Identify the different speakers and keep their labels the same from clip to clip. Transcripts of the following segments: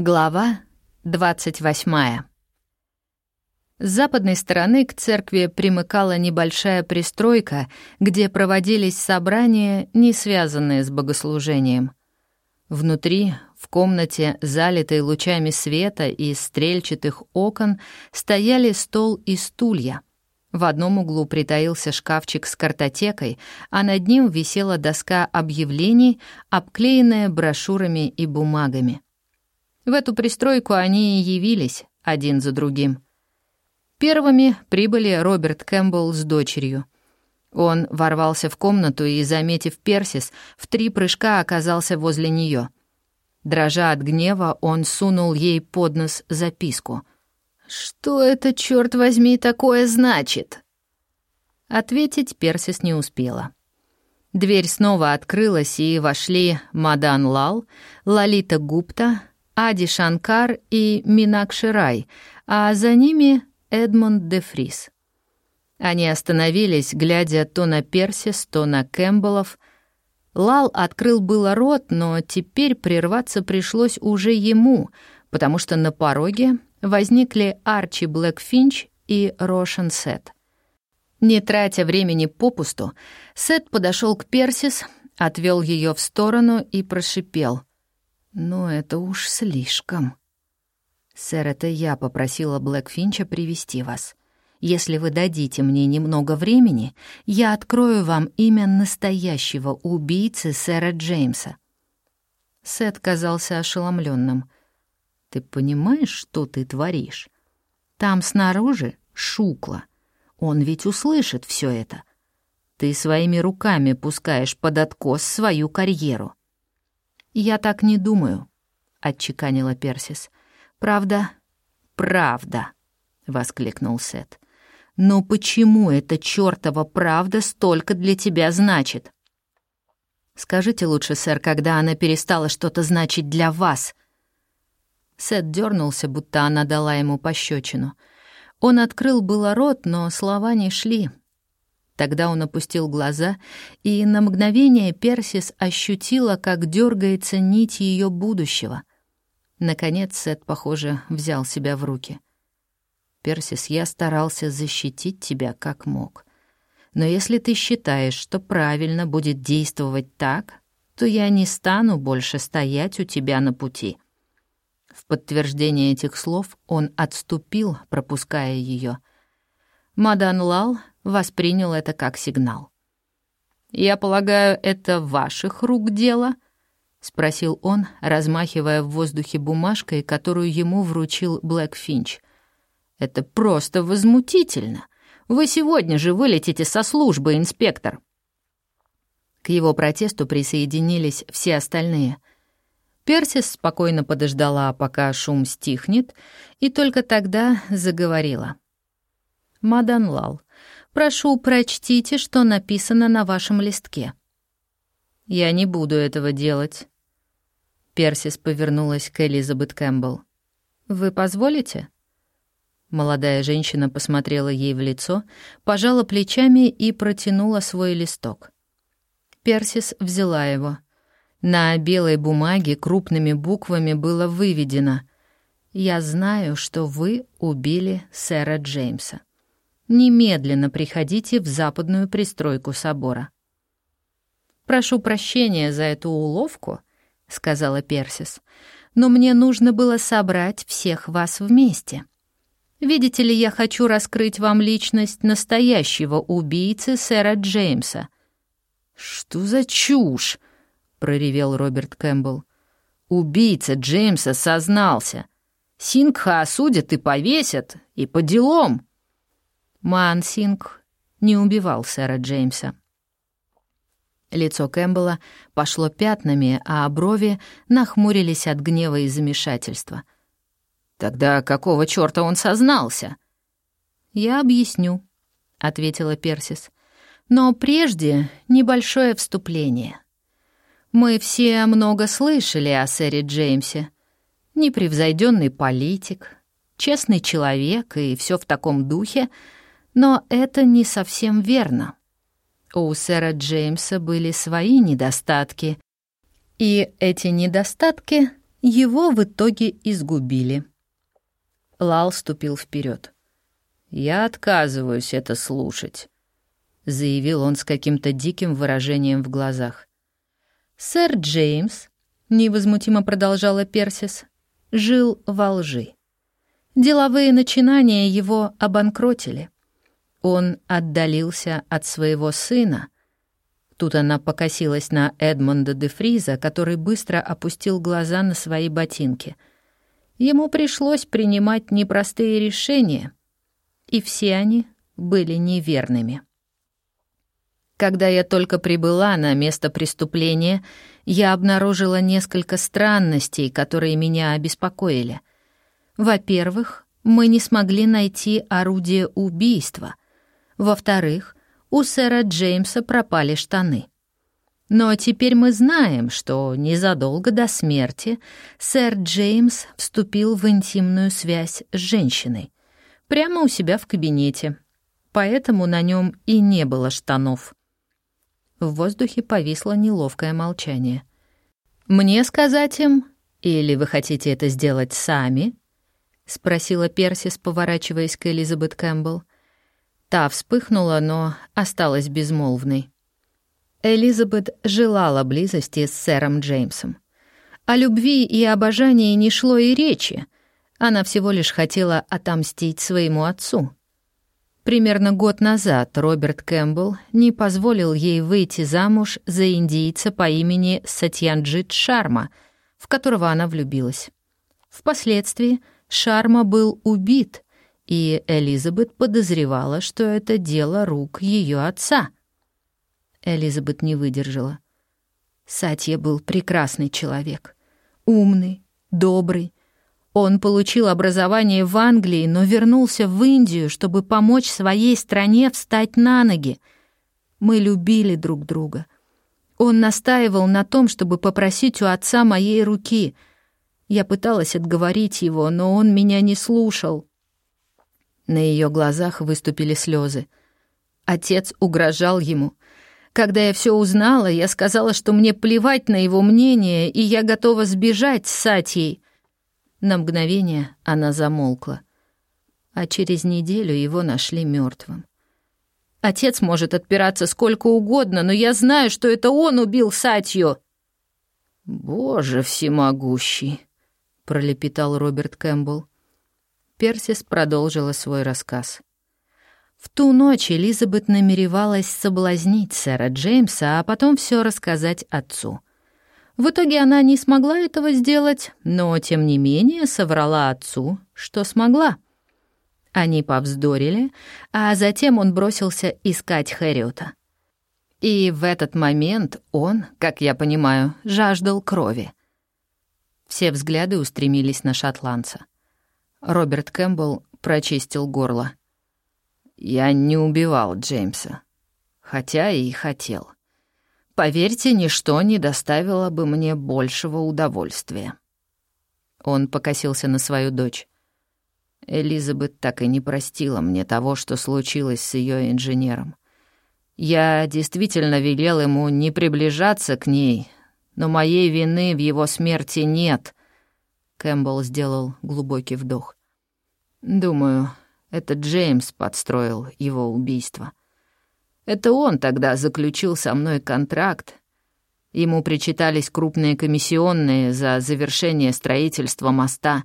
Speaker 1: Глава 28. С западной стороны к церкви примыкала небольшая пристройка, где проводились собрания, не связанные с богослужением. Внутри, в комнате, залитой лучами света и стрельчатых окон, стояли стол и стулья. В одном углу притаился шкафчик с картотекой, а над ним висела доска объявлений, обклеенная брошюрами и бумагами. В эту пристройку они и явились один за другим. Первыми прибыли Роберт Кэмпбелл с дочерью. Он ворвался в комнату и, заметив Персис, в три прыжка оказался возле нее. Дрожа от гнева, он сунул ей под нос записку. «Что это, черт возьми, такое значит?» Ответить Персис не успела. Дверь снова открылась, и вошли Мадан Лал, Лалита Гупта, Ади Шанкар и Минакши Рай, а за ними Эдмонд де Фрис. Они остановились, глядя то на Персис, то на Кэмпбеллов. Лал открыл было рот, но теперь прерваться пришлось уже ему, потому что на пороге возникли Арчи Блэкфинч и Рошен Сет. Не тратя времени попусту, Сет подошел к Персис, отвел ее в сторону и прошипел. Но это уж слишком. Сэр, это я попросила Блэкфинча привести вас. Если вы дадите мне немного времени, я открою вам имя настоящего убийцы сэра Джеймса. Сет казался ошеломленным. Ты понимаешь, что ты творишь? Там снаружи шукла. Он ведь услышит все это. Ты своими руками пускаешь под откос свою карьеру. «Я так не думаю», — отчеканила Персис. «Правда?» «Правда», — воскликнул Сет. «Но почему эта чёртова правда столько для тебя значит?» «Скажите лучше, сэр, когда она перестала что-то значить для вас?» Сет дернулся, будто она дала ему пощечину. Он открыл было рот, но слова не шли. Тогда он опустил глаза, и на мгновение Персис ощутила, как дергается нить ее будущего. Наконец Сет, похоже, взял себя в руки. «Персис, я старался защитить тебя как мог. Но если ты считаешь, что правильно будет действовать так, то я не стану больше стоять у тебя на пути». В подтверждение этих слов он отступил, пропуская ее. Мадан Лал воспринял это как сигнал. «Я полагаю, это ваших рук дело?» — спросил он, размахивая в воздухе бумажкой, которую ему вручил Блэк Финч. «Это просто возмутительно. Вы сегодня же вылетите со службы, инспектор». К его протесту присоединились все остальные. Персис спокойно подождала, пока шум стихнет, и только тогда заговорила. «Мадан Лал, Прошу, прочтите, что написано на вашем листке». «Я не буду этого делать». Персис повернулась к Элизабет Кэмпбелл. «Вы позволите?» Молодая женщина посмотрела ей в лицо, пожала плечами и протянула свой листок. Персис взяла его. На белой бумаге крупными буквами было выведено «Я знаю, что вы убили сэра Джеймса» немедленно приходите в западную пристройку собора. «Прошу прощения за эту уловку», — сказала Персис, «но мне нужно было собрать всех вас вместе. Видите ли, я хочу раскрыть вам личность настоящего убийцы сэра Джеймса». «Что за чушь?» — проревел Роберт Кэмпбелл. «Убийца Джеймса сознался. Сингха осудят и повесят, и по делам». Мансинг не убивал сэра Джеймса. Лицо Кэмпбелла пошло пятнами, а брови нахмурились от гнева и замешательства. «Тогда какого чёрта он сознался?» «Я объясню», — ответила Персис. «Но прежде небольшое вступление. Мы все много слышали о сэре Джеймсе. Непревзойденный политик, честный человек и все в таком духе — но это не совсем верно. У сэра Джеймса были свои недостатки, и эти недостатки его в итоге изгубили. Лал ступил вперед. «Я отказываюсь это слушать», — заявил он с каким-то диким выражением в глазах. «Сэр Джеймс», — невозмутимо продолжала Персис, — «жил во лжи. Деловые начинания его обанкротили. Он отдалился от своего сына». Тут она покосилась на Эдмонда де Фриза, который быстро опустил глаза на свои ботинки. Ему пришлось принимать непростые решения, и все они были неверными. Когда я только прибыла на место преступления, я обнаружила несколько странностей, которые меня обеспокоили. Во-первых, мы не смогли найти орудие убийства. Во-вторых, у сэра Джеймса пропали штаны. Но теперь мы знаем, что незадолго до смерти сэр Джеймс вступил в интимную связь с женщиной, прямо у себя в кабинете, поэтому на нем и не было штанов. В воздухе повисло неловкое молчание. «Мне сказать им? Или вы хотите это сделать сами?» — спросила Персис, поворачиваясь к Элизабет Кэмпбелл. Та вспыхнула, но осталась безмолвной. Элизабет желала близости с сэром Джеймсом. О любви и обожании не шло и речи. Она всего лишь хотела отомстить своему отцу. Примерно год назад Роберт Кэмпбелл не позволил ей выйти замуж за индийца по имени Сатьянджит Шарма, в которого она влюбилась. Впоследствии Шарма был убит — и Элизабет подозревала, что это дело рук ее отца. Элизабет не выдержала. Сатья был прекрасный человек, умный, добрый. Он получил образование в Англии, но вернулся в Индию, чтобы помочь своей стране встать на ноги. Мы любили друг друга. Он настаивал на том, чтобы попросить у отца моей руки. Я пыталась отговорить его, но он меня не слушал. На ее глазах выступили слезы. Отец угрожал ему. Когда я все узнала, я сказала, что мне плевать на его мнение, и я готова сбежать с Сатьей. На мгновение она замолкла. А через неделю его нашли мертвым. Отец может отпираться сколько угодно, но я знаю, что это он убил Сатью. «Боже всемогущий!» — пролепетал Роберт Кэмпбелл. Персис продолжила свой рассказ. В ту ночь Элизабет намеревалась соблазнить сэра Джеймса, а потом все рассказать отцу. В итоге она не смогла этого сделать, но, тем не менее, соврала отцу, что смогла. Они повздорили, а затем он бросился искать Хэриота. И в этот момент он, как я понимаю, жаждал крови. Все взгляды устремились на шотландца. Роберт Кэмпбелл прочистил горло. «Я не убивал Джеймса, хотя и хотел. Поверьте, ничто не доставило бы мне большего удовольствия». Он покосился на свою дочь. Элизабет так и не простила мне того, что случилось с ее инженером. Я действительно велел ему не приближаться к ней, но моей вины в его смерти нет. Кэмпбелл сделал глубокий вдох. «Думаю, это Джеймс подстроил его убийство. Это он тогда заключил со мной контракт. Ему причитались крупные комиссионные за завершение строительства моста.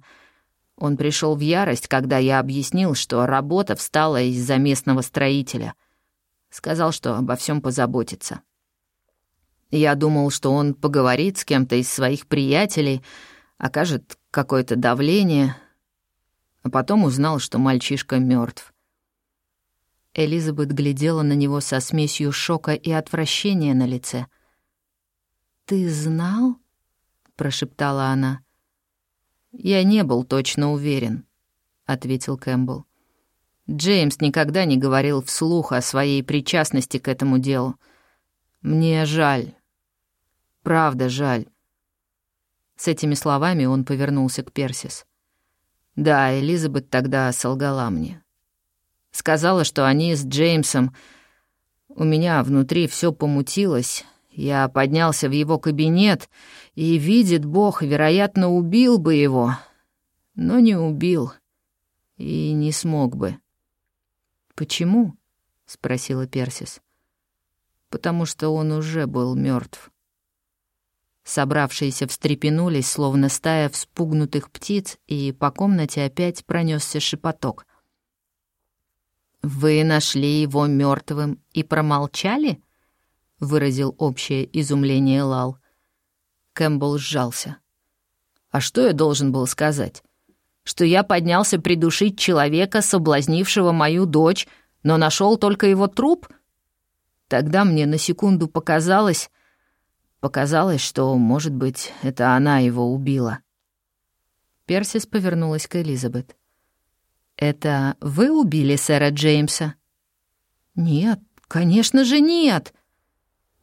Speaker 1: Он пришел в ярость, когда я объяснил, что работа встала из-за местного строителя. Сказал, что обо всем позаботится. Я думал, что он поговорит с кем-то из своих приятелей, окажет какое-то давление, а потом узнал, что мальчишка мертв. Элизабет глядела на него со смесью шока и отвращения на лице. «Ты знал?» — прошептала она. «Я не был точно уверен», — ответил Кэмпбелл. Джеймс никогда не говорил вслух о своей причастности к этому делу. Мне жаль. Правда жаль. С этими словами он повернулся к Персис. Да, Элизабет тогда солгала мне. Сказала, что они с Джеймсом... У меня внутри все помутилось,
Speaker 2: Я поднялся в его кабинет и, видит Бог, вероятно, убил бы его, но не убил и не смог бы.
Speaker 1: «Почему?» — спросила Персис.
Speaker 2: «Потому что он уже был мертв.
Speaker 1: Собравшиеся встрепенулись, словно стая вспугнутых птиц, и по комнате опять пронесся шепоток. «Вы нашли его мертвым и промолчали?» — выразил общее изумление Лал.
Speaker 2: Кэмпбелл сжался. «А что я должен был сказать? Что я поднялся придушить человека, соблазнившего мою дочь, но нашел только его труп? Тогда мне на секунду показалось, Показалось, что, может быть, это она его убила.
Speaker 1: Персис повернулась к Элизабет. «Это вы убили сэра Джеймса?»
Speaker 2: «Нет, конечно же нет!»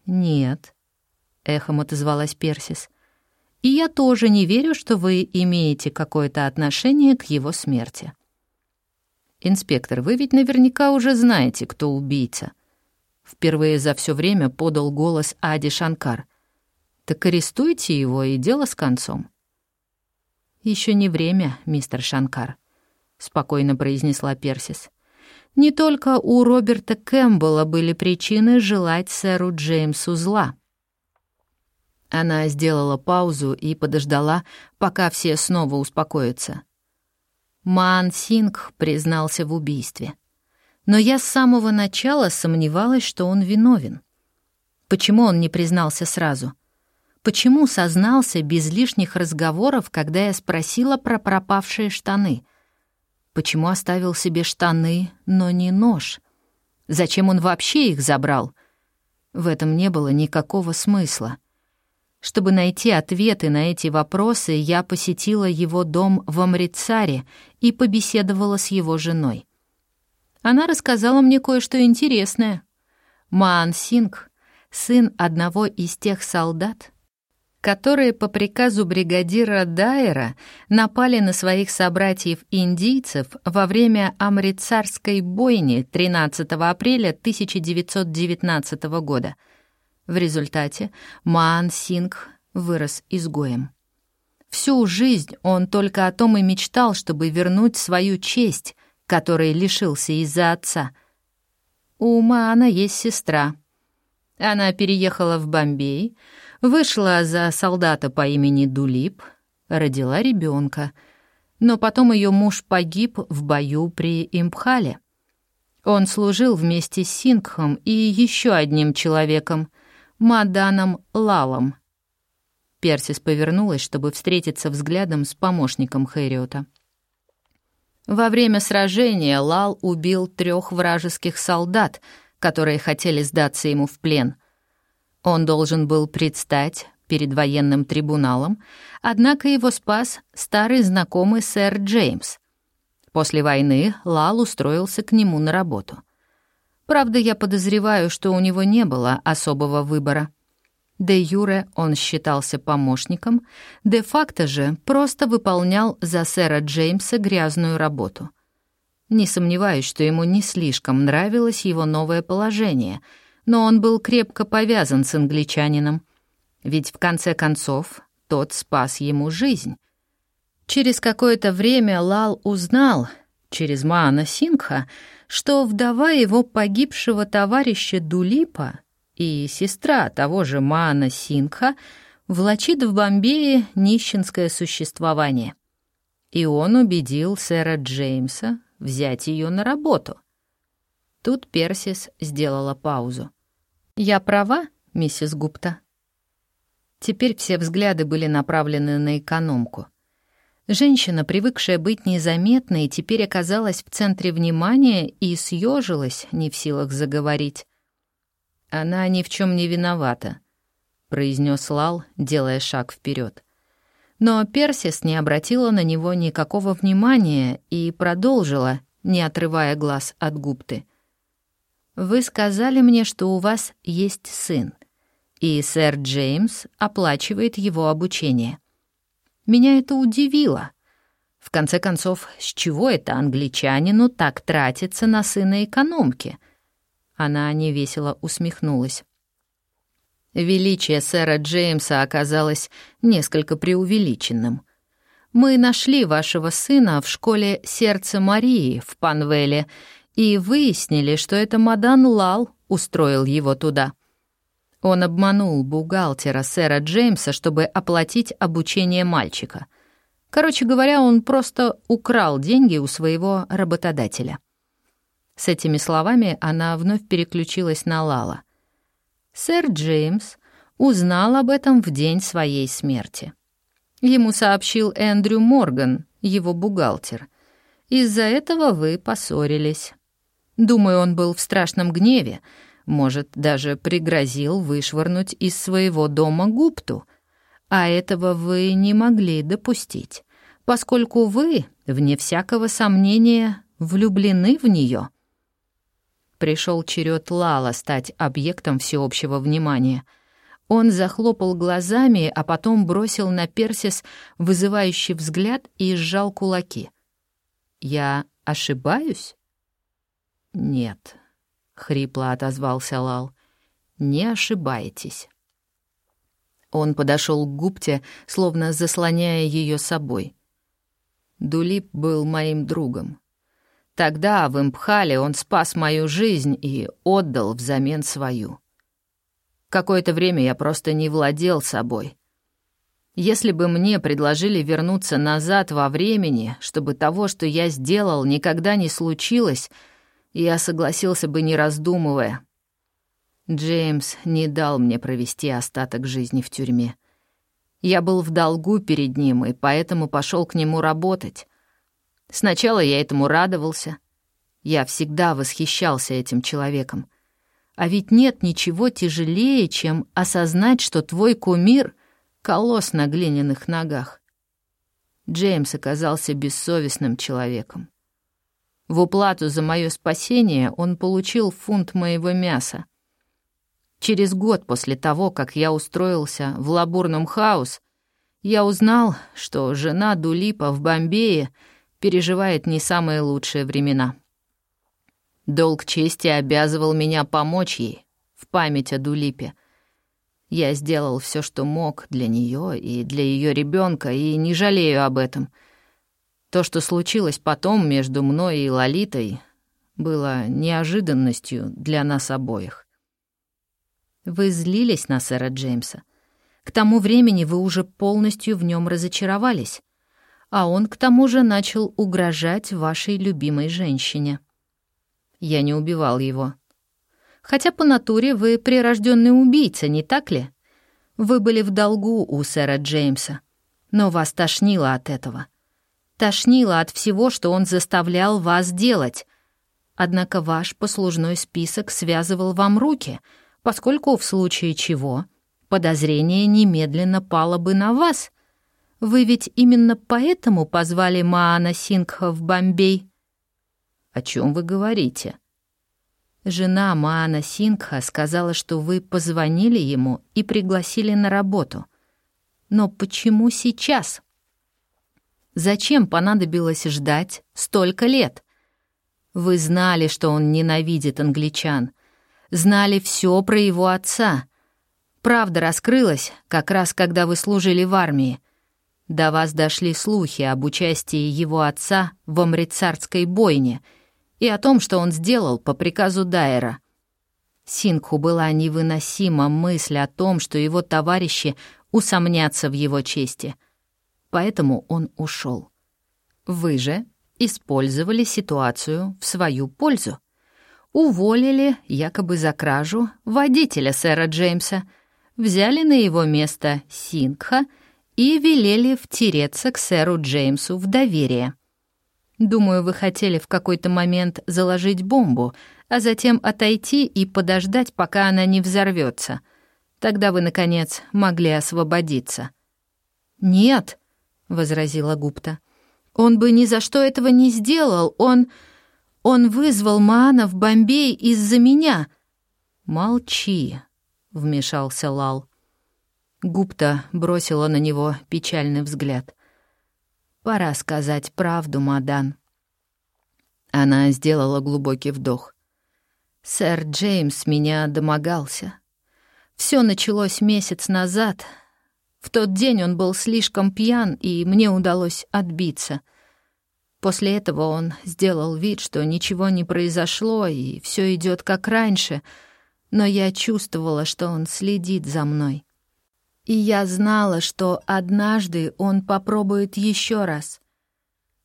Speaker 1: «Нет», — эхом отозвалась Персис. «И я тоже не верю, что вы имеете какое-то отношение к его смерти». «Инспектор, вы ведь наверняка уже знаете, кто убийца». Впервые за все время подал голос Ади Шанкар. Так арестуйте его, и дело с концом. Еще не время, мистер Шанкар», — спокойно произнесла Персис. «Не только у Роберта Кэмпбелла были причины желать сэру Джеймсу зла». Она сделала паузу и подождала, пока все снова успокоятся. Маан Сингх признался в убийстве. Но я с самого начала сомневалась, что он виновен. Почему он не признался сразу? Почему сознался без лишних разговоров, когда я спросила про пропавшие штаны? Почему оставил себе штаны, но не нож? Зачем он вообще их забрал? В этом не было никакого смысла. Чтобы найти ответы на эти вопросы, я посетила его дом в Амрицаре и побеседовала с его женой. Она рассказала мне кое-что интересное. Маан Синг, сын одного из тех солдат, которые по приказу бригадира Дайера напали на своих собратьев-индийцев во время Амрицарской бойни 13 апреля 1919 года. В результате Маан Сингх вырос изгоем. Всю жизнь он только о том и мечтал, чтобы вернуть свою честь, которой лишился из-за отца. У Маана есть сестра. Она переехала в Бомбей, Вышла за солдата по имени Дулип, родила ребенка, но потом ее муж погиб в бою при Импхале. Он служил вместе с Сингхом и еще одним человеком, Маданом Лалом. Персис повернулась, чтобы встретиться взглядом с помощником Хэриота. Во время сражения Лал убил трех вражеских солдат, которые хотели сдаться ему в плен. Он должен был предстать перед военным трибуналом, однако его спас старый знакомый сэр Джеймс. После войны Лал устроился к нему на работу. Правда, я подозреваю, что у него не было особого выбора. Де юре он считался помощником, де-факто же просто выполнял за сэра Джеймса грязную работу. Не сомневаюсь, что ему не слишком нравилось его новое положение — но он был крепко повязан с англичанином, ведь в конце концов тот спас ему жизнь. Через какое-то время Лал узнал, через Маана Сингха, что вдова его погибшего товарища Дулипа и сестра того же Маана Сингха влачит в Бомбее нищенское существование. И он убедил сэра Джеймса взять ее на работу — Тут Персис сделала паузу. «Я права, миссис Гупта?» Теперь все взгляды были направлены на экономку. Женщина, привыкшая быть незаметной, теперь оказалась в центре внимания и съежилась, не в силах заговорить. «Она ни в чем не виновата», — произнес Лал, делая шаг вперед. Но Персис не обратила на него никакого внимания и продолжила, не отрывая глаз от Гупты. Вы сказали мне, что у вас есть сын, и сэр Джеймс оплачивает его обучение. Меня это удивило. В конце концов, с чего это англичанину так тратиться на сына экономки? Она невесело усмехнулась. Величие сэра Джеймса оказалось несколько преувеличенным. Мы нашли вашего сына в школе «Сердце Марии» в Панвеле и выяснили, что это Мадан Лал устроил его туда. Он обманул бухгалтера сэра Джеймса, чтобы оплатить обучение мальчика. Короче говоря, он просто украл деньги у своего работодателя. С этими словами она вновь переключилась на Лала. Сэр Джеймс узнал об этом в день своей смерти. Ему сообщил Эндрю Морган, его бухгалтер. Из-за этого вы поссорились. Думаю, он был в страшном гневе, может, даже пригрозил вышвырнуть из своего дома Гупту. А этого вы не могли допустить, поскольку вы, вне всякого сомнения, влюблены в нее. Пришел черед Лала стать объектом всеобщего внимания. Он захлопал глазами, а потом бросил на Персис вызывающий взгляд и сжал кулаки. «Я ошибаюсь?» «Нет», — хрипло отозвался Лал. «Не ошибаетесь». Он подошел к Гупте, словно заслоняя ее собой. Дулип был моим другом. Тогда в Импхале он спас мою жизнь и отдал взамен свою. Какое-то время я просто не владел собой. Если бы мне предложили вернуться назад во времени, чтобы того, что я сделал, никогда не случилось — я согласился бы, не раздумывая. Джеймс не дал мне провести остаток жизни в тюрьме. Я был в долгу перед ним, и поэтому пошел к нему работать. Сначала я этому радовался. Я всегда восхищался этим человеком. А ведь нет ничего тяжелее, чем осознать, что твой кумир — колосс на глиняных ногах. Джеймс оказался бессовестным человеком. В уплату за мое спасение он получил фунт моего мяса. Через год после того, как я устроился в лабурном хаус, я узнал, что жена Дулипа в Бомбее переживает не самые лучшие времена. Долг чести обязывал меня помочь ей в память о Дулипе. Я сделал все, что мог для нее и для ее ребенка, и не жалею об этом — то, что случилось потом между мной и Лолитой, было неожиданностью для нас обоих. Вы злились на сэра Джеймса. К тому времени вы уже полностью в нем разочаровались, а он к тому же начал угрожать вашей любимой женщине. Я не убивал его. Хотя по натуре вы прирожденный убийца, не так ли? Вы были в долгу у сэра Джеймса, но вас тошнило от этого — Тошнило от всего, что он заставлял вас делать. Однако ваш послужной список связывал вам руки, поскольку в случае чего подозрение немедленно пало бы на вас. Вы ведь именно поэтому позвали Маана Сингха в Бомбей. О чем вы говорите? Жена Маана Сингха сказала, что вы позвонили ему и пригласили на работу. Но почему сейчас? Зачем понадобилось ждать столько лет? Вы знали, что он ненавидит англичан. Знали все про его отца. Правда раскрылась как раз, когда вы служили в армии. До вас дошли слухи об участии его отца в амрицарской бойне и о том, что он сделал по приказу Дайера. Сингху была невыносима мысль о том, что его товарищи усомнятся в его чести — поэтому он ушел. Вы же использовали ситуацию в свою пользу. Уволили, якобы за кражу, водителя сэра Джеймса, взяли на его место Сингха и велели втереться к сэру Джеймсу в доверие. Думаю, вы хотели в какой-то момент заложить бомбу, а затем отойти и подождать, пока она не взорвется. Тогда вы, наконец, могли освободиться. «Нет», возразила Гупта. «Он бы ни за что этого не сделал. Он... он вызвал Маана в Бомбей из-за меня». «Молчи», — вмешался Лал. Гупта бросила на него печальный взгляд. «Пора сказать правду, Мадан». Она сделала глубокий вдох. «Сэр Джеймс меня домогался. Все началось месяц назад. В тот день он был слишком пьян, и мне удалось отбиться. После этого он сделал вид, что ничего не произошло, и все идет как раньше, но я чувствовала, что он следит за мной. И я знала, что однажды он попробует еще раз.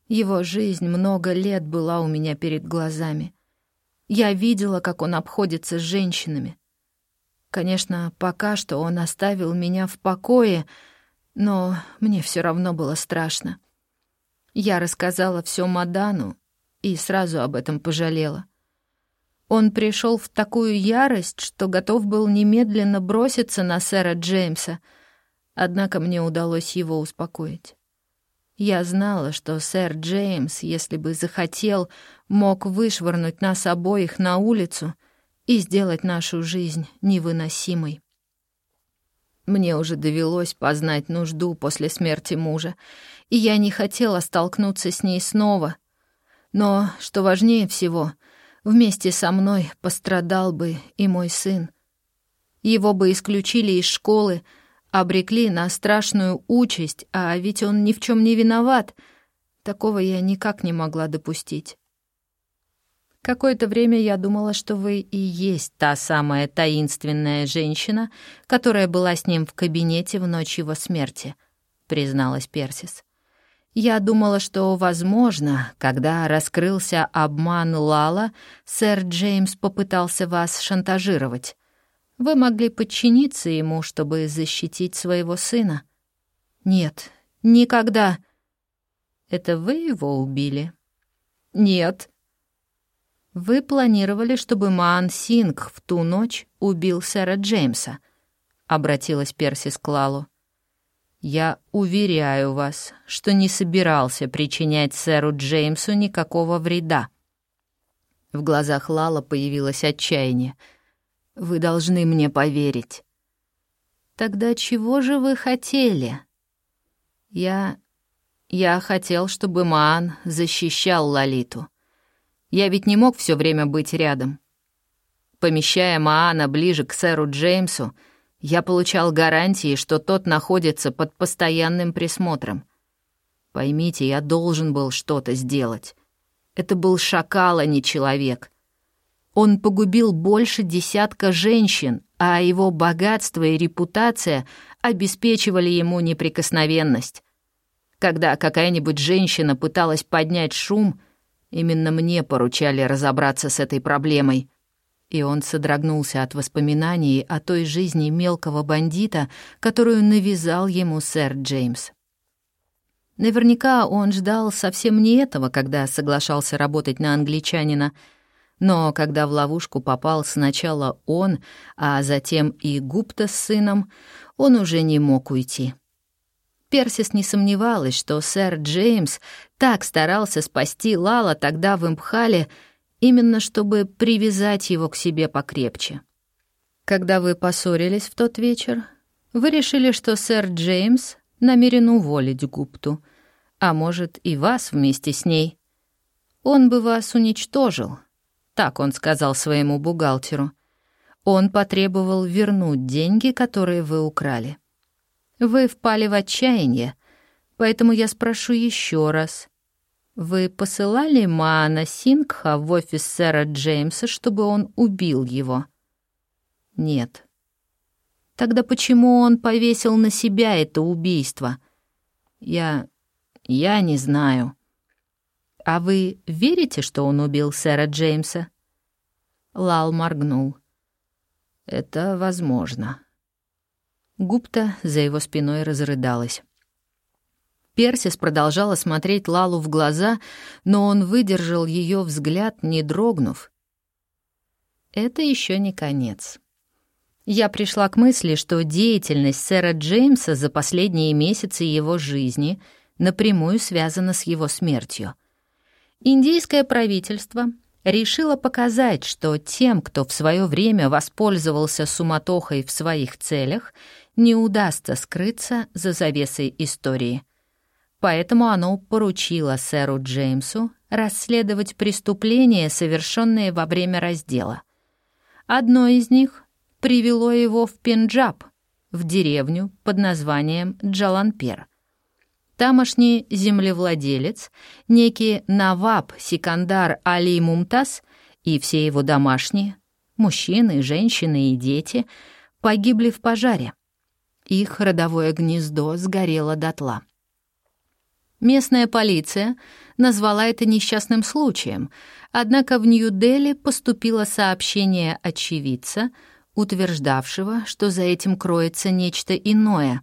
Speaker 1: Его жизнь много лет была у меня перед глазами. Я видела, как он обходится с женщинами. Конечно, пока что он оставил меня в покое, но мне все равно было страшно. Я рассказала все Мадану и сразу об этом пожалела. Он пришел в такую ярость, что готов был немедленно броситься на сэра Джеймса, однако мне удалось его успокоить. Я знала, что сэр Джеймс, если бы захотел, мог вышвырнуть нас обоих на улицу — и сделать нашу жизнь невыносимой. Мне уже довелось познать нужду после смерти мужа, и я не хотела столкнуться с ней снова. Но, что важнее всего, вместе со мной пострадал бы и мой сын. Его бы исключили из школы, обрекли на страшную участь, а ведь он ни в чем не виноват. Такого я никак не могла допустить. Какое-то время я думала, что вы и есть та самая таинственная женщина, которая была с ним в кабинете в ночь его смерти, призналась Персис. Я думала, что, возможно, когда раскрылся обман Лала, сэр Джеймс попытался вас шантажировать. Вы могли подчиниться ему, чтобы защитить своего сына. Нет, никогда. Это вы его убили? Нет, вы планировали, чтобы Маан Синг в ту ночь убил сэра Джеймса, обратилась Персис к Лалу. Я уверяю вас, что не собирался причинять сэру Джеймсу никакого вреда. В глазах Лала появилось отчаяние. Вы должны мне поверить. Тогда чего же вы хотели? Я... Я хотел, чтобы Маан защищал Лалиту. Я ведь не мог все время быть рядом. Помещая Маана ближе к сэру Джеймсу, я получал гарантии, что тот находится под постоянным присмотром. Поймите, я должен был что-то сделать. Это был шакал, а не человек. Он погубил больше десятка женщин, а его богатство и репутация обеспечивали ему неприкосновенность. Когда какая-нибудь женщина пыталась поднять шум, Именно мне поручали разобраться с этой проблемой. И он содрогнулся от воспоминаний о той жизни мелкого бандита, которую навязал ему сэр Джеймс. Наверняка он ждал совсем не этого, когда соглашался работать на англичанина, но когда в ловушку попал сначала он, а затем и Гупта с сыном, он уже не мог уйти. Персис не сомневалась, что сэр Джеймс так старался спасти Лала тогда в Импхале, именно чтобы привязать его к себе покрепче. Когда вы поссорились в тот вечер, вы решили, что сэр Джеймс намерен уволить Гупту, а может и вас вместе с ней. Он бы вас уничтожил, так он сказал своему бухгалтеру. Он потребовал вернуть деньги, которые вы украли. Вы впали в отчаяние, поэтому я спрошу еще раз. Вы посылали Маана Сингха в офис сэра Джеймса, чтобы он убил его? Нет. Тогда почему он повесил на себя это убийство? Я... я не знаю. А вы верите, что он убил сэра Джеймса? Лал моргнул. Это возможно. Гупта за его спиной разрыдалась. Персис продолжала смотреть Лалу в глаза, но он выдержал ее взгляд, не дрогнув. Это еще не конец. Я пришла к мысли, что деятельность сэра Джеймса за последние месяцы его жизни напрямую связана с его смертью. Индийское правительство решило показать, что тем, кто в свое время воспользовался суматохой в своих целях, не удастся скрыться за завесой истории. Поэтому оно поручило сэру Джеймсу расследовать преступления, совершенные во время раздела. Одно из них — привело его в Пенджаб, в деревню под названием Джаланпер. Тамошний землевладелец, некий Наваб Сикандар Али Мумтаз и все его домашние, мужчины, женщины и дети, погибли в пожаре. Их родовое гнездо сгорело дотла. Местная полиция назвала это несчастным случаем, однако в Нью-Дели поступило сообщение очевидца, утверждавшего, что за этим кроется нечто иное.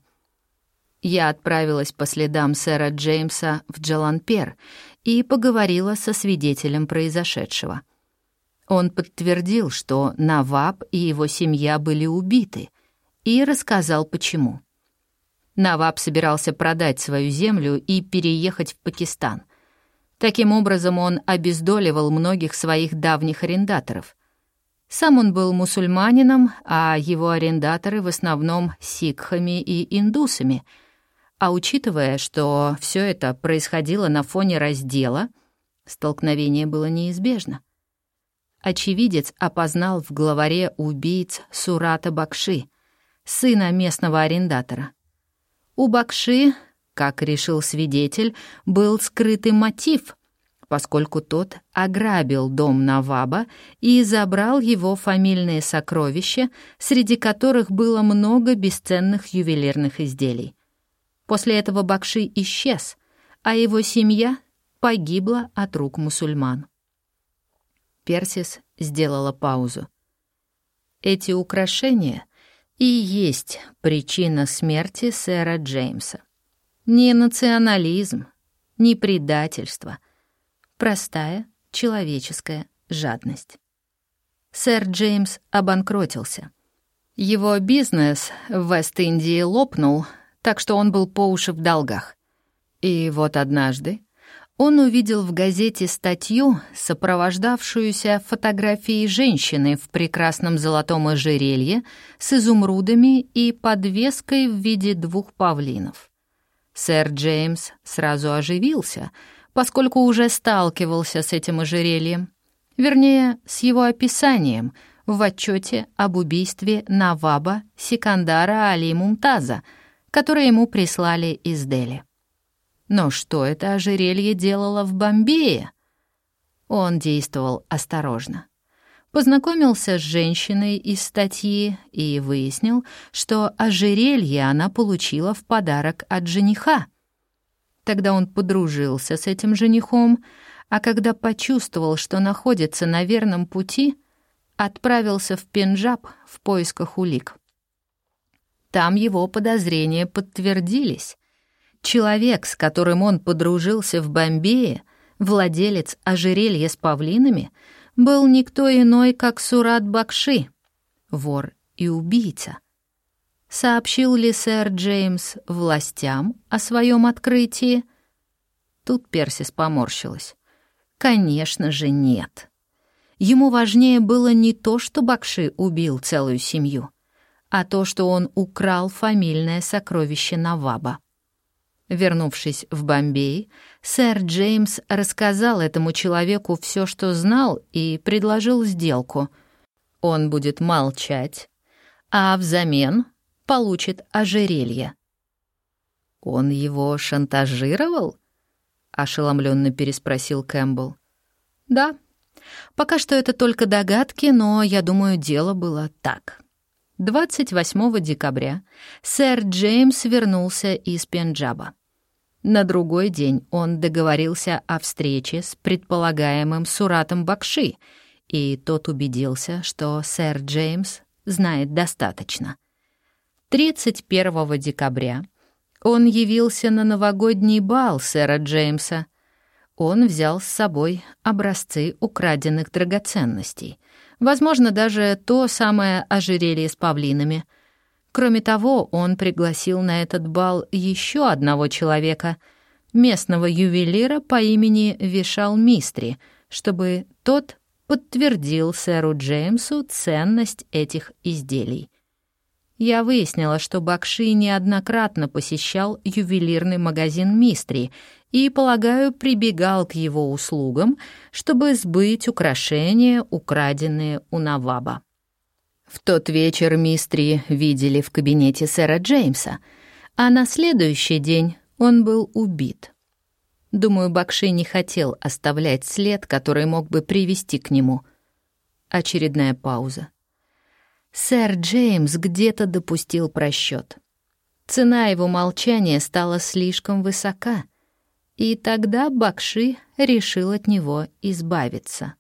Speaker 1: Я отправилась по следам сэра Джеймса в Джаланпер и поговорила со свидетелем произошедшего. Он подтвердил, что Наваб и его семья были убиты, и рассказал, почему. Наваб собирался продать свою землю и переехать в Пакистан. Таким образом, он обездоливал многих своих давних арендаторов. Сам он был мусульманином, а его арендаторы в основном сикхами и индусами. А учитывая, что все это происходило на фоне раздела, столкновение было неизбежно. Очевидец опознал в главаре убийц Сурата Бакши, сына местного арендатора — у Бакши, как решил свидетель, был скрытый мотив, поскольку тот ограбил дом Наваба и забрал его фамильные сокровища, среди которых было много бесценных ювелирных изделий. После этого Бакши исчез, а его семья погибла от рук мусульман. Персис сделала паузу. Эти украшения — и есть причина смерти сэра Джеймса. Не национализм, не предательство. Простая человеческая жадность. Сэр Джеймс обанкротился. Его бизнес в Вест-Индии лопнул, так что он был по уши в долгах. И вот однажды он увидел в газете статью, сопровождавшуюся фотографией женщины в прекрасном золотом ожерелье с изумрудами и подвеской в виде двух павлинов. Сэр Джеймс сразу оживился, поскольку уже сталкивался с этим ожерельем. Вернее, с его описанием в отчете об убийстве Наваба Сикандара Али Мумтаза, которое ему прислали из Дели. Но что это ожерелье делало в Бомбее? Он действовал осторожно. Познакомился с женщиной из статьи и выяснил, что ожерелье она получила в подарок от жениха. Тогда он подружился с этим женихом, а когда почувствовал, что находится на верном пути, отправился в Пенджаб в поисках улик. Там его подозрения подтвердились. Человек, с которым он подружился в Бомбее, владелец ожерелья с павлинами, был никто иной, как Сурат Бакши, вор и убийца. Сообщил ли сэр Джеймс властям о своем открытии? Тут Персис поморщилась. Конечно же, нет. Ему важнее было не то, что Бакши убил целую семью, а то, что он украл фамильное сокровище Наваба. Вернувшись в Бомбей, сэр Джеймс рассказал этому человеку все, что знал, и предложил сделку. Он будет молчать, а взамен получит ожерелье. «Он его шантажировал?» — ошеломленно переспросил Кэмпбелл. «Да. Пока что это только догадки, но, я думаю, дело было так». 28 декабря сэр Джеймс вернулся из Пенджаба. На другой день он договорился о встрече с предполагаемым Суратом Бакши, и тот убедился, что сэр Джеймс знает достаточно. 31 декабря он явился на новогодний бал сэра Джеймса. Он взял с собой образцы украденных драгоценностей, возможно, даже то самое ожерелье с павлинами — Кроме того, он пригласил на этот бал еще одного человека, местного ювелира по имени Вишал Мистри, чтобы тот подтвердил сэру Джеймсу ценность этих изделий. Я выяснила, что Бакши неоднократно посещал ювелирный магазин Мистри и, полагаю, прибегал к его услугам, чтобы сбыть украшения, украденные у Наваба. В тот вечер мистри видели в кабинете сэра Джеймса, а на следующий день он был убит. Думаю, Бакши не хотел оставлять след, который мог бы привести к нему. Очередная пауза. Сэр Джеймс где-то допустил просчет. Цена его молчания стала слишком высока, и тогда Бакши решил от него избавиться.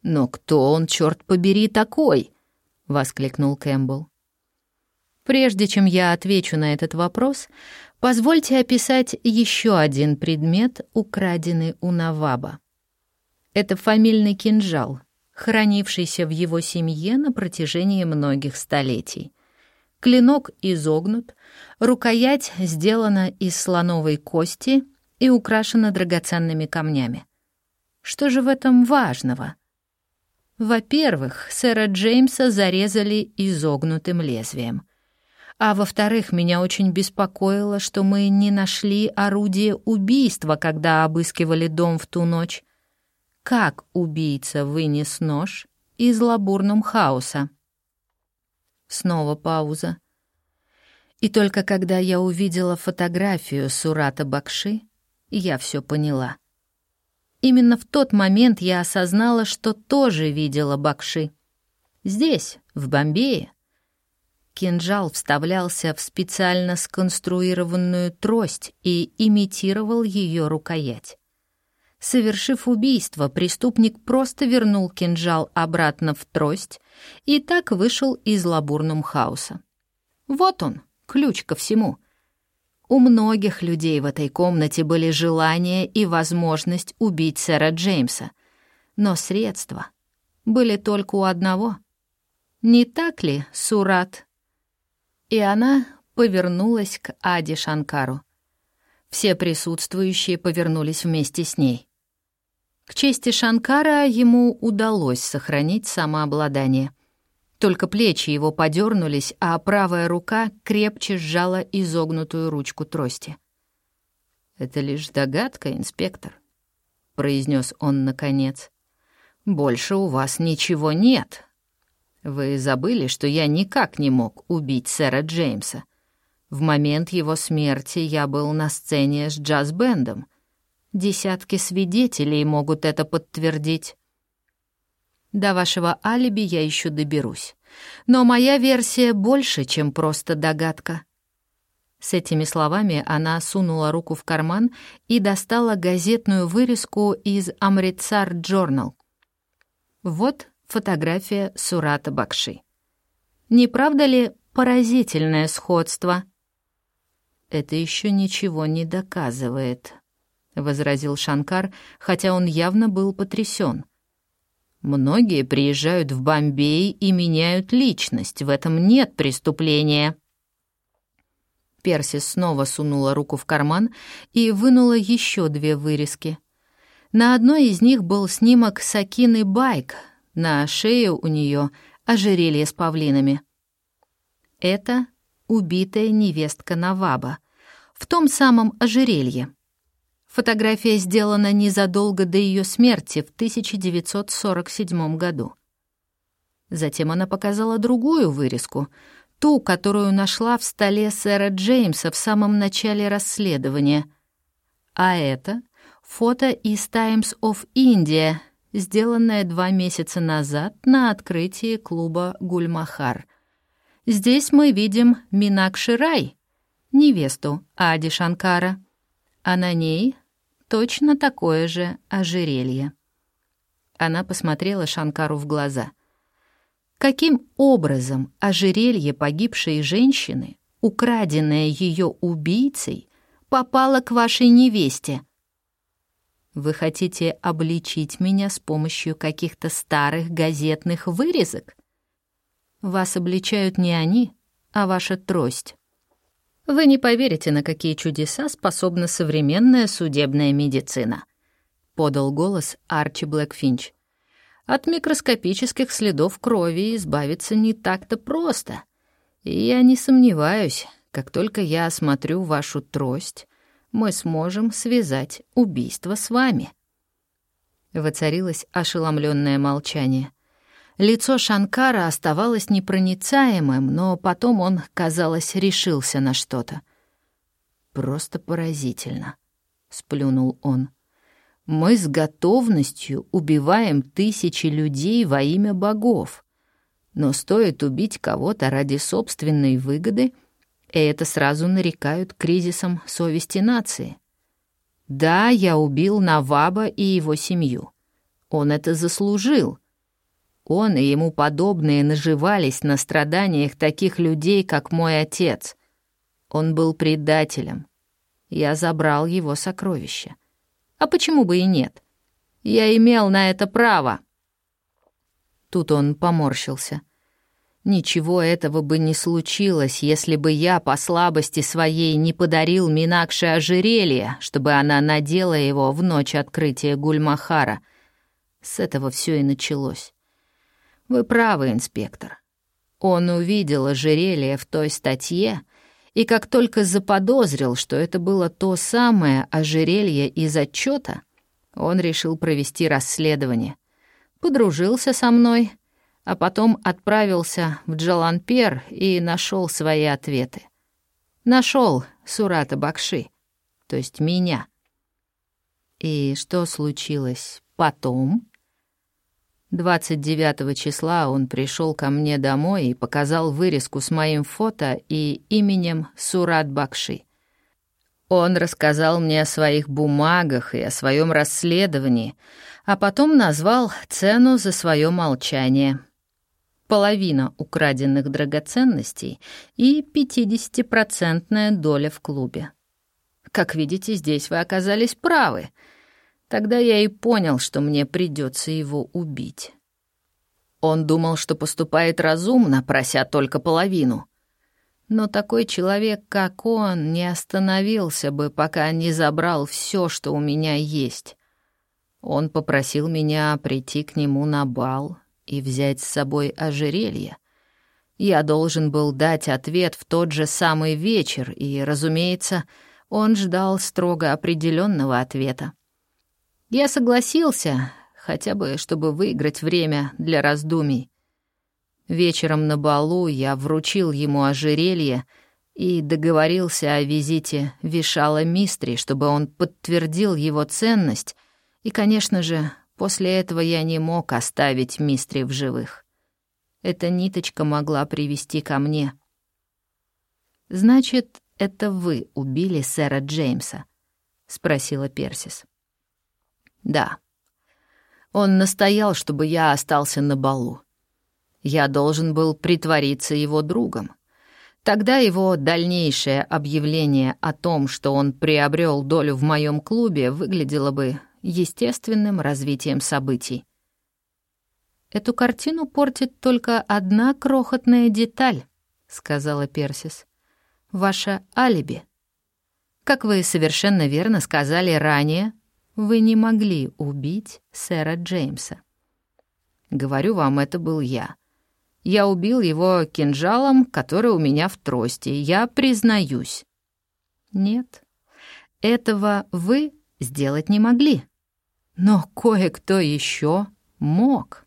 Speaker 1: «Но кто он, черт побери, такой?» — воскликнул Кэмпбелл. Прежде чем я отвечу на этот вопрос, позвольте описать еще один предмет, украденный у Наваба. Это фамильный кинжал, хранившийся в его семье на протяжении многих столетий. Клинок изогнут, рукоять сделана из слоновой кости и украшена драгоценными камнями. Что же в этом важного? Во-первых, сэра Джеймса зарезали изогнутым лезвием. А во-вторых, меня очень беспокоило, что мы не нашли орудие убийства, когда обыскивали дом в ту ночь. Как убийца вынес нож из лабурном хаоса? Снова пауза. И только когда я увидела фотографию Сурата Бакши, я все поняла. Именно в тот момент я осознала, что тоже видела Бакши. Здесь, в Бомбее. Кинжал вставлялся в специально сконструированную трость и имитировал ее рукоять. Совершив убийство, преступник просто вернул кинжал обратно в трость и так вышел из лабурнум хаоса. Вот он, ключ ко всему — у многих людей в этой комнате были желание и возможность убить сэра Джеймса, но средства были только у одного. Не так ли, Сурат? И она повернулась к Ади Шанкару. Все присутствующие повернулись вместе с ней. К чести Шанкара ему удалось сохранить самообладание — только плечи его подернулись, а правая рука крепче сжала изогнутую ручку трости. «Это лишь догадка, инспектор», — произнес он наконец. «Больше у вас ничего нет. Вы забыли, что я никак не мог убить сэра Джеймса. В момент его смерти я был на сцене с джаз-бендом. Десятки свидетелей могут это подтвердить». До вашего алиби я еще доберусь. Но моя версия больше, чем просто догадка». С этими словами она сунула руку в карман и достала газетную вырезку из «Амрицар Джорнал». Вот фотография Сурата Бакши. Не правда ли поразительное сходство? «Это еще ничего не доказывает», — возразил Шанкар, хотя он явно был потрясен. Многие приезжают в Бомбей и меняют личность. В этом нет преступления. Персис снова сунула руку в карман и вынула еще две вырезки. На одной из них был снимок Сакины Байк, на шее у нее ожерелье с павлинами. Это убитая невестка Наваба, в том самом ожерелье. Фотография сделана незадолго до ее смерти в 1947 году. Затем она показала другую вырезку, ту, которую нашла в столе сэра Джеймса в самом начале расследования. А это фото из Times of India, сделанное два месяца назад на открытии клуба «Гульмахар». Здесь мы видим Минакши Рай, невесту Ади Шанкара, а на ней точно такое же ожерелье. Она посмотрела Шанкару в глаза. Каким образом ожерелье погибшей женщины, украденное ее убийцей, попало к вашей невесте? Вы хотите обличить меня с помощью каких-то старых газетных вырезок? Вас обличают не они, а ваша трость. Вы не поверите, на какие чудеса способна современная судебная медицина», — подал голос Арчи Блэкфинч. «От микроскопических следов крови избавиться не так-то просто. Я не сомневаюсь, как только я осмотрю вашу трость, мы сможем связать убийство с вами». Воцарилось ошеломленное молчание. Лицо Шанкара оставалось непроницаемым, но потом он, казалось, решился на что-то. «Просто поразительно», — сплюнул он. «Мы с готовностью убиваем тысячи людей во имя богов. Но стоит убить кого-то ради собственной выгоды, и это сразу нарекают кризисом совести нации. Да, я убил Наваба и его семью. Он это заслужил» Он и ему подобные наживались на страданиях таких людей, как мой отец. Он был предателем. Я забрал его сокровища. А почему бы и нет? Я имел на это право. Тут он поморщился. Ничего этого бы не случилось, если бы я по слабости своей не подарил Минакше ожерелье, чтобы она надела его в ночь открытия Гульмахара. С этого все и началось. Вы правы, инспектор. Он увидел ожерелье в той статье, и как только заподозрил, что это было то самое ожерелье из отчета, он решил провести расследование. Подружился со мной, а потом отправился в Джаланпер и нашел свои ответы. Нашел Сурата Бакши, то есть меня. И что случилось потом? 29 числа он пришел ко мне домой и показал вырезку с моим фото и именем Сурат Бакши. Он рассказал мне о своих бумагах и о своем расследовании, а потом назвал цену за свое молчание. Половина украденных драгоценностей и 50-процентная доля в клубе. Как видите, здесь вы оказались правы — Тогда я и понял, что мне придется его убить. Он думал, что поступает разумно, прося только половину. Но такой человек, как он, не остановился бы, пока не забрал все, что у меня есть. Он попросил меня прийти к нему на бал и взять с собой ожерелье. Я должен был дать ответ в тот же самый вечер, и, разумеется, он ждал строго определенного ответа. Я согласился, хотя бы чтобы выиграть время для раздумий. Вечером на балу я вручил ему ожерелье и договорился о визите Вишала Мистри, чтобы он подтвердил его ценность, и, конечно же, после этого я не мог оставить Мистри в живых. Эта ниточка могла привести ко мне. «Значит, это вы убили сэра Джеймса?» — спросила Персис. Да. Он настоял, чтобы я остался на балу. Я должен был притвориться его другом. Тогда его дальнейшее объявление о том, что он приобрел долю в моем клубе, выглядело бы естественным развитием событий. «Эту картину портит только одна крохотная деталь», — сказала Персис. «Ваше алиби. Как вы совершенно верно сказали ранее, вы не могли убить сэра Джеймса. Говорю вам, это был я. Я убил его кинжалом, который у меня в трости. Я признаюсь. Нет, этого вы сделать не могли. Но кое-кто еще мог.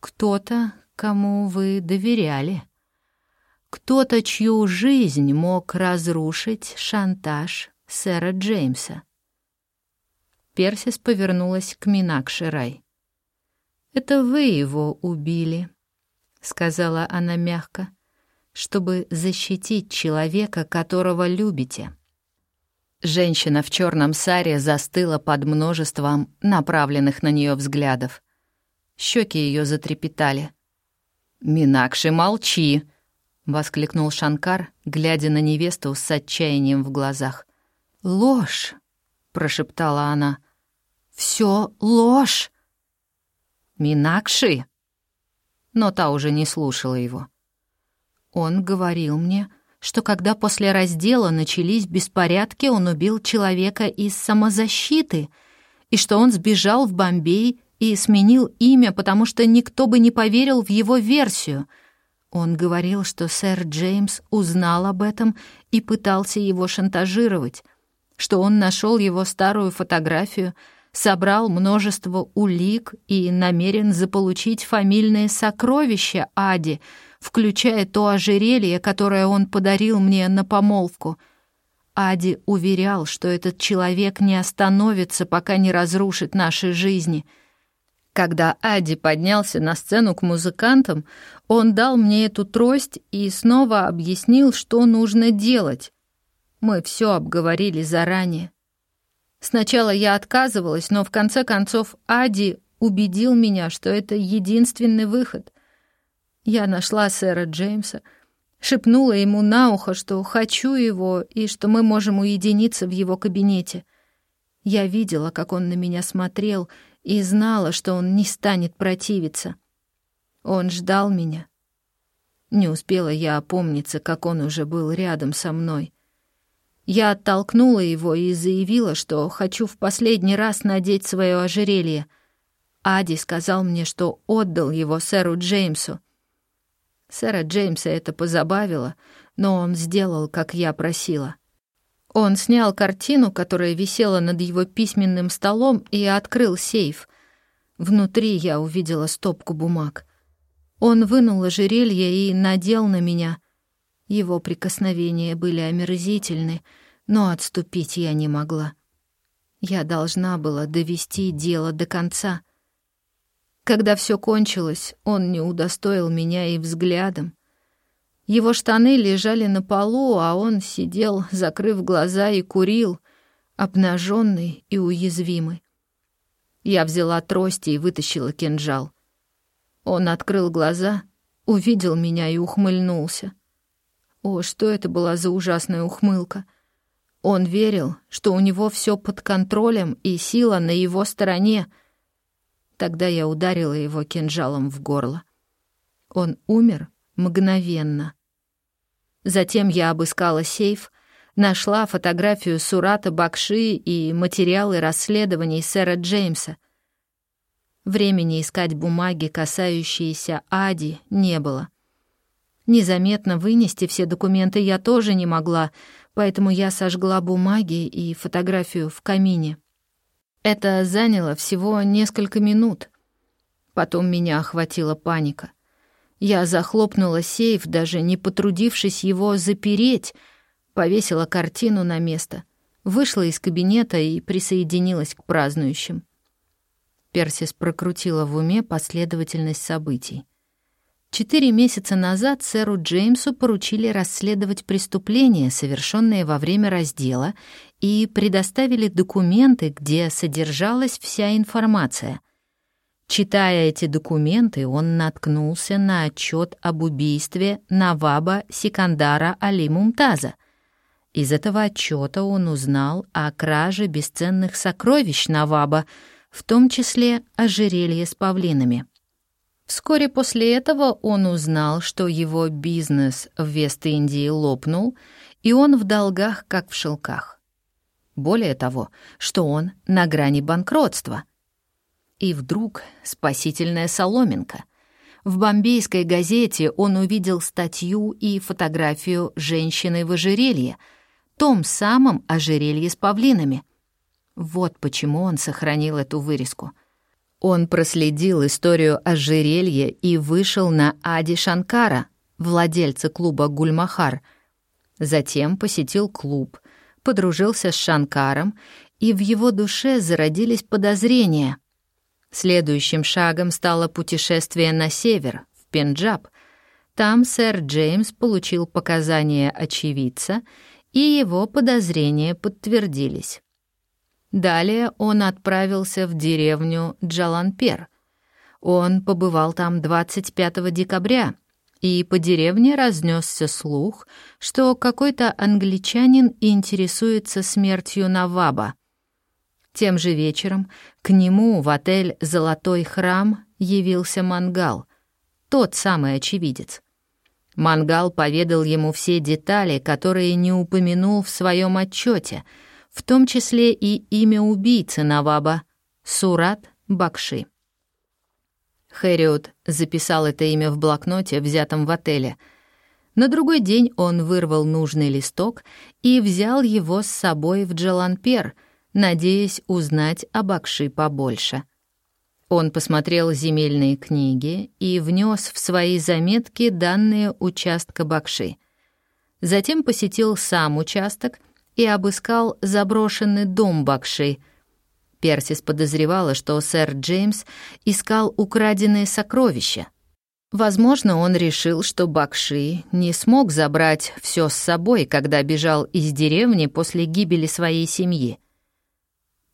Speaker 1: Кто-то, кому вы доверяли. Кто-то, чью жизнь мог разрушить шантаж сэра Джеймса. Персис повернулась к Минакши Рай. «Это вы его убили», — сказала она мягко, «чтобы защитить человека, которого любите». Женщина в черном саре застыла под множеством направленных на нее взглядов. Щеки ее затрепетали. «Минакши, молчи!» — воскликнул Шанкар, глядя на невесту с отчаянием в глазах. «Ложь!» — прошептала она. Все ложь. Минакши. Но та уже не слушала его. Он говорил мне, что когда после раздела начались беспорядки, он убил человека из самозащиты, и что он сбежал в Бомбей и сменил имя, потому что никто бы не поверил в его версию. Он говорил, что сэр Джеймс узнал об этом и пытался его шантажировать, что он нашел его старую фотографию — собрал множество улик и намерен заполучить фамильные сокровища Ади, включая то ожерелье, которое он подарил мне на помолвку. Ади уверял, что этот человек не остановится, пока не разрушит наши жизни. Когда Ади поднялся на сцену к музыкантам, он дал мне эту трость и снова объяснил, что нужно делать. Мы все обговорили заранее. Сначала я отказывалась, но в конце концов Ади убедил меня, что это единственный выход. Я нашла сэра Джеймса, шепнула ему на ухо, что хочу его и что мы можем уединиться в его кабинете. Я видела, как он на меня смотрел, и знала, что он не станет противиться. Он ждал меня. Не успела я опомниться, как он уже был рядом со мной — я оттолкнула его и заявила, что хочу в последний раз надеть свое ожерелье. Ади сказал мне, что отдал его сэру Джеймсу. Сэра Джеймса это позабавило, но он сделал, как я просила. Он снял картину, которая висела над его письменным столом, и открыл сейф. Внутри я увидела стопку бумаг. Он вынул ожерелье и надел на меня. Его прикосновения были омерзительны — но отступить я не могла. Я должна была довести дело до конца. Когда все кончилось, он не удостоил меня и взглядом. Его штаны лежали на полу, а он сидел, закрыв глаза и курил, обнаженный и уязвимый. Я взяла трость и вытащила кинжал. Он открыл глаза, увидел меня и ухмыльнулся. О, что это была за ужасная ухмылка! — он верил, что у него все под контролем и сила на его стороне. Тогда я ударила его кинжалом в горло. Он умер мгновенно. Затем я обыскала сейф, нашла фотографию Сурата Бакши и материалы расследований сэра Джеймса. Времени искать бумаги, касающиеся Ади, не было. Незаметно вынести все документы я тоже не могла — поэтому я сожгла бумаги и фотографию в камине. Это заняло всего несколько минут. Потом меня охватила паника. Я захлопнула сейф, даже не потрудившись его запереть, повесила картину на место, вышла из кабинета и присоединилась к празднующим. Персис прокрутила в уме последовательность событий. Четыре месяца назад сэру Джеймсу поручили расследовать преступления, совершенные во время раздела, и предоставили документы, где содержалась вся информация. Читая эти документы, он наткнулся на отчет об убийстве Наваба Сикандара Али Мумтаза. Из этого отчета он узнал о краже бесценных сокровищ Наваба, в том числе ожерелье с павлинами. Вскоре после этого он узнал, что его бизнес в Вест-Индии лопнул, и он в долгах, как в шелках. Более того, что он на грани банкротства. И вдруг спасительная соломинка. В бомбейской газете он увидел статью и фотографию женщины в ожерелье, том самом ожерелье с павлинами. Вот почему он сохранил эту вырезку — он проследил историю ожерелья и вышел на Ади Шанкара, владельца клуба «Гульмахар». Затем посетил клуб, подружился с Шанкаром, и в его душе зародились подозрения. Следующим шагом стало путешествие на север, в Пенджаб. Там сэр Джеймс получил показания очевидца, и его подозрения подтвердились. Далее он отправился в деревню Джаланпер. Он побывал там 25 декабря, и по деревне разнесся слух, что какой-то англичанин интересуется смертью Наваба. Тем же вечером к нему в отель «Золотой храм» явился Мангал, тот самый очевидец. Мангал поведал ему все детали, которые не упомянул в своем отчете — в том числе и имя убийцы Наваба — Сурат Бакши. Хэриот записал это имя в блокноте, взятом в отеле. На другой день он вырвал нужный листок и взял его с собой в Джаланпер, надеясь узнать о Бакши побольше. Он посмотрел земельные книги и внес в свои заметки данные участка Бакши. Затем посетил сам участок и обыскал заброшенный дом Бакши. Персис подозревала, что сэр Джеймс искал украденные сокровища. Возможно, он решил, что Бакши не смог забрать все с собой, когда бежал из деревни после гибели своей семьи.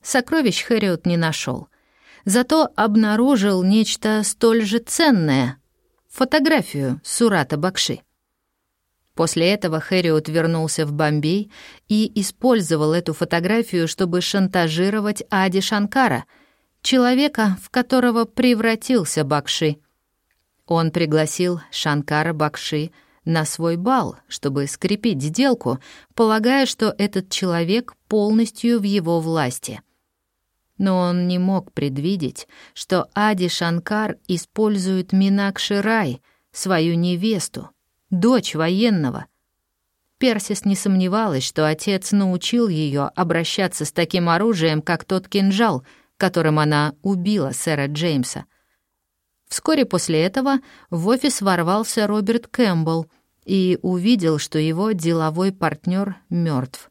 Speaker 1: Сокровищ Хэриот не нашел — зато обнаружил нечто столь же ценное — фотографию Сурата Бакши. После этого Хэриот вернулся в Бомбей и использовал эту фотографию, чтобы шантажировать Ади Шанкара, человека, в которого превратился Бакши. Он пригласил Шанкара Бакши на свой бал, чтобы скрепить сделку, полагая, что этот человек полностью в его власти. Но он не мог предвидеть, что Ади Шанкар использует Минакши Рай, свою невесту, дочь военного. Персис не сомневалась, что отец научил ее обращаться с таким оружием, как тот кинжал, которым она убила сэра Джеймса. Вскоре после этого в офис ворвался Роберт Кэмпбелл и увидел, что его деловой партнер мертв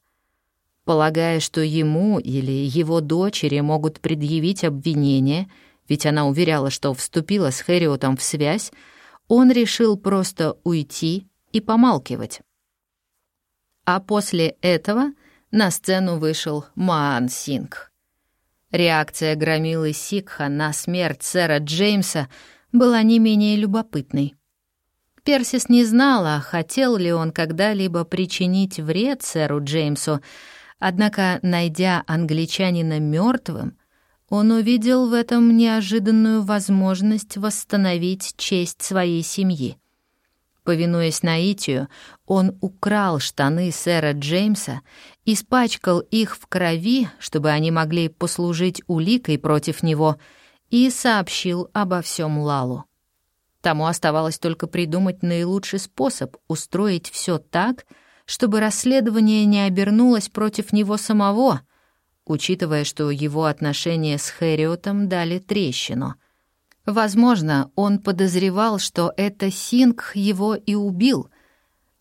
Speaker 1: полагая, что ему или его дочери могут предъявить обвинение, ведь она уверяла, что вступила с Хэриотом в связь, он решил просто уйти и помалкивать. А после этого на сцену вышел Маан Сингх. Реакция громилы Сикха на смерть сэра Джеймса была не менее любопытной. Персис не знала, хотел ли он когда-либо причинить вред сэру Джеймсу, Однако, найдя англичанина мертвым, он увидел в этом неожиданную возможность восстановить честь своей семьи. Повинуясь наитию, он украл штаны сэра Джеймса, испачкал их в крови, чтобы они могли послужить уликой против него, и сообщил обо всем Лалу. Тому оставалось только придумать наилучший способ устроить все так, чтобы расследование не обернулось против него самого, учитывая, что его отношения с Хэриотом дали трещину. Возможно, он подозревал, что это Сингх его и убил,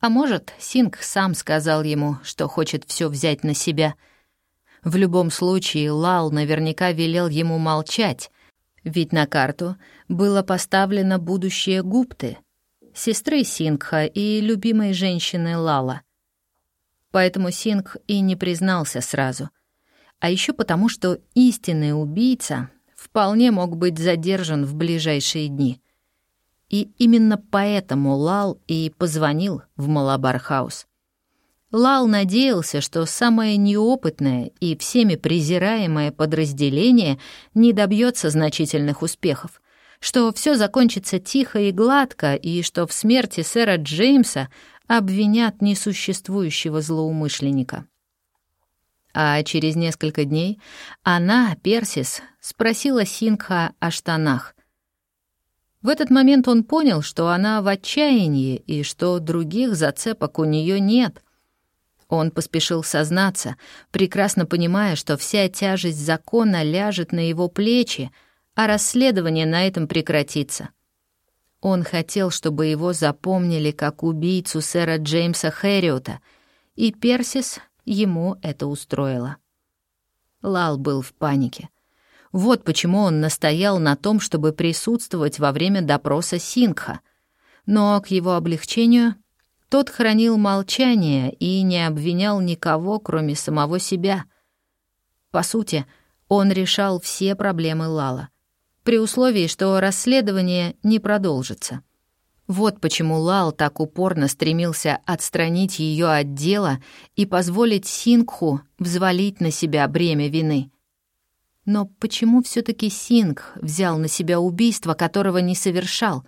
Speaker 1: а может, Сингх сам сказал ему, что хочет все взять на себя. В любом случае, Лал наверняка велел ему молчать, ведь на карту было поставлено будущее Гупты, сестры Сингха и любимой женщины Лала — поэтому Синг и не признался сразу. А еще потому, что истинный убийца вполне мог быть задержан в ближайшие дни. И именно поэтому Лал и позвонил в Малабархаус. Лал надеялся, что самое неопытное и всеми презираемое подразделение не добьется значительных успехов, что все закончится тихо и гладко, и что в смерти сэра Джеймса обвинят несуществующего злоумышленника. А через несколько дней она, Персис, спросила Сингха о штанах. В этот момент он понял, что она в отчаянии и что других зацепок у нее нет. Он поспешил сознаться, прекрасно понимая, что вся тяжесть закона ляжет на его плечи, а расследование на этом прекратится. Он хотел, чтобы его запомнили как убийцу сэра Джеймса Хэриота, и Персис ему это устроило. Лал был в панике. Вот почему он настоял на том, чтобы присутствовать во время допроса Сингха. Но к его облегчению тот хранил молчание и не обвинял никого, кроме самого себя. По сути, он решал все проблемы Лала при условии, что расследование не продолжится. Вот почему Лал так упорно стремился отстранить ее от дела и позволить Сингху взвалить на себя бремя вины. Но почему все таки Сингх взял на себя убийство, которого не совершал?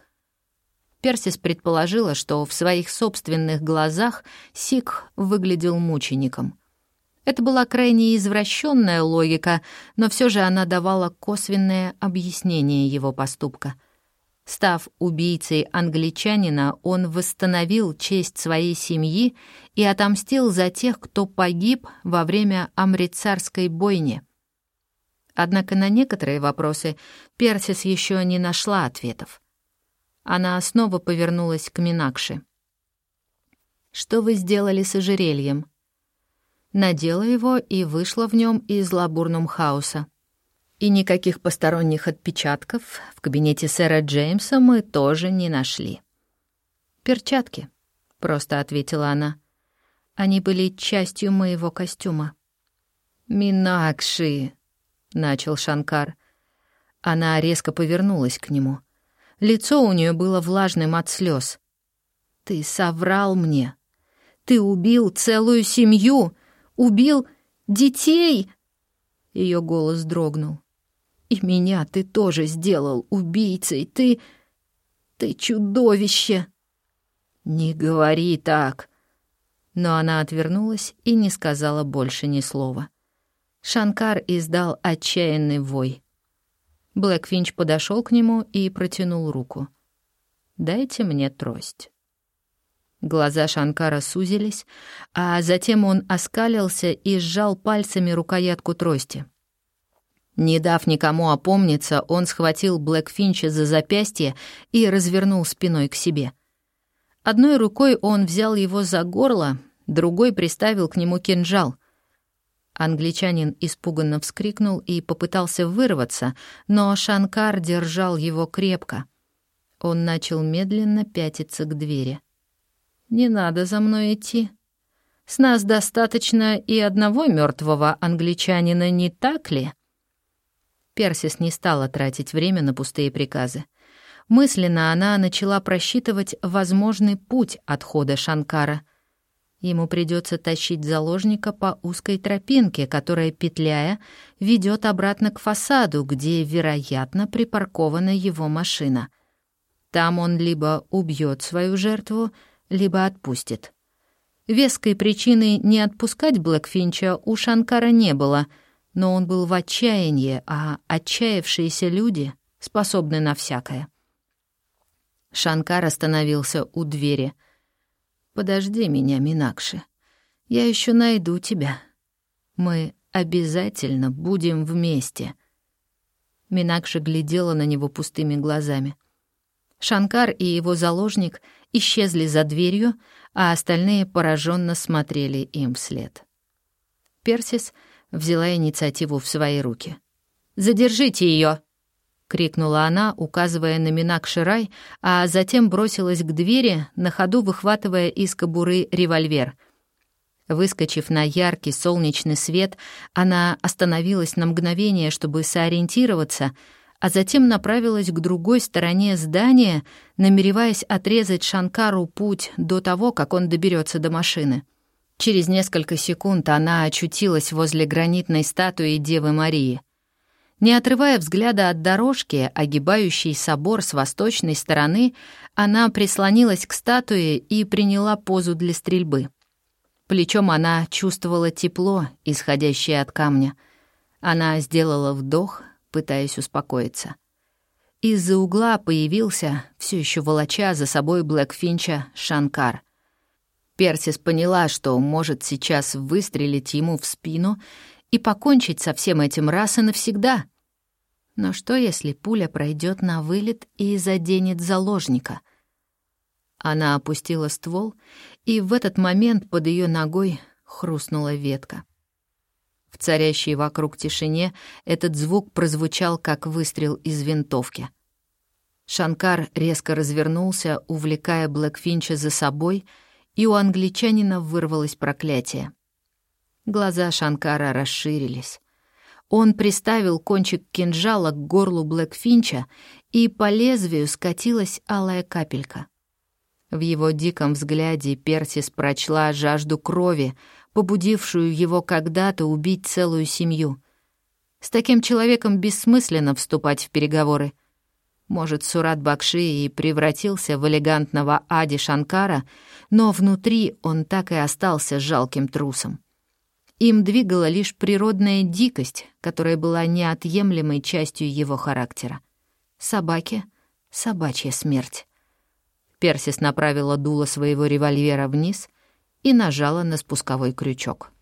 Speaker 1: Персис предположила, что в своих собственных глазах Сикх выглядел мучеником — это была крайне извращенная логика, но все же она давала косвенное объяснение его поступка. Став убийцей англичанина, он восстановил честь своей семьи и отомстил за тех, кто погиб во время Амрицарской бойни. Однако на некоторые вопросы Персис еще не нашла ответов. Она снова повернулась к Минакши. «Что вы сделали с ожерельем?» Надела его и вышла в нем из Лабурнум-хауса. И никаких посторонних отпечатков в кабинете сэра Джеймса мы тоже не нашли. «Перчатки», — просто ответила она. «Они были частью моего костюма».
Speaker 2: «Минакши», — начал Шанкар. Она резко повернулась к нему. Лицо у нее было влажным от слез. «Ты соврал мне. Ты убил целую семью, убил детей!» Ее голос дрогнул. И меня ты тоже сделал убийцей. Ты... ты чудовище!» «Не говори так!» Но она отвернулась и не сказала больше ни слова. Шанкар издал отчаянный вой. Блэкфинч подошел к нему и протянул руку. «Дайте мне трость». Глаза Шанкара сузились, а затем он оскалился и сжал пальцами рукоятку трости. Не дав никому опомниться, он схватил Блэкфинча за запястье и развернул спиной к себе. Одной рукой он взял его за горло, другой приставил к нему кинжал. Англичанин испуганно вскрикнул и попытался вырваться, но Шанкар держал его крепко. Он начал медленно пятиться к двери. «Не надо за мной идти. С нас достаточно и одного мертвого англичанина, не так ли?» Персис не стала тратить время на пустые приказы. Мысленно она начала просчитывать возможный путь отхода Шанкара. Ему придется тащить заложника по узкой тропинке, которая, петляя, ведет обратно к фасаду, где, вероятно, припаркована его машина. Там он либо убьет свою жертву, либо отпустит. Веской причины не отпускать Блэкфинча у Шанкара не было — но он был в отчаянии, а отчаявшиеся люди способны на всякое. Шанкар остановился у двери. «Подожди меня, Минакши. Я еще найду тебя. Мы обязательно будем вместе». Минакши глядела на него пустыми глазами. Шанкар и его заложник исчезли за дверью, а остальные пораженно смотрели им вслед. Персис — взяла инициативу в свои руки. «Задержите ее! крикнула она, указывая на Минак Ширай, а затем бросилась к двери, на ходу выхватывая из кобуры револьвер. Выскочив на яркий солнечный свет, она остановилась на мгновение, чтобы сориентироваться, а затем направилась к другой стороне здания, намереваясь отрезать Шанкару путь до того, как он доберется до машины. Через несколько секунд она очутилась возле гранитной статуи Девы Марии. Не отрывая взгляда от дорожки, огибающей собор с восточной стороны, она прислонилась к статуе и приняла позу для стрельбы. Плечом она чувствовала тепло, исходящее от камня. Она сделала вдох, пытаясь успокоиться. Из-за угла появился, все еще волоча за собой Блэкфинча, Шанкар. Персис поняла, что может сейчас выстрелить ему в спину и покончить со всем этим раз и навсегда. Но что, если пуля пройдет на вылет и заденет заложника? Она опустила ствол, и в этот момент под ее ногой хрустнула ветка. В царящей вокруг тишине этот звук прозвучал, как выстрел из винтовки. Шанкар резко развернулся, увлекая Блэкфинча за собой — и у англичанина вырвалось проклятие. Глаза Шанкара расширились. Он приставил кончик кинжала к горлу Блэкфинча, и по лезвию скатилась алая капелька. В его диком взгляде Персис прочла жажду крови, побудившую его когда-то убить целую семью. С таким человеком бессмысленно вступать в переговоры — может, Сурат Бакши и превратился в элегантного Ади Шанкара, но внутри он так и остался жалким трусом. Им двигала лишь природная дикость, которая была неотъемлемой частью его характера. Собаке
Speaker 1: Собачья смерть. Персис направила дуло своего револьвера вниз и нажала на спусковой крючок.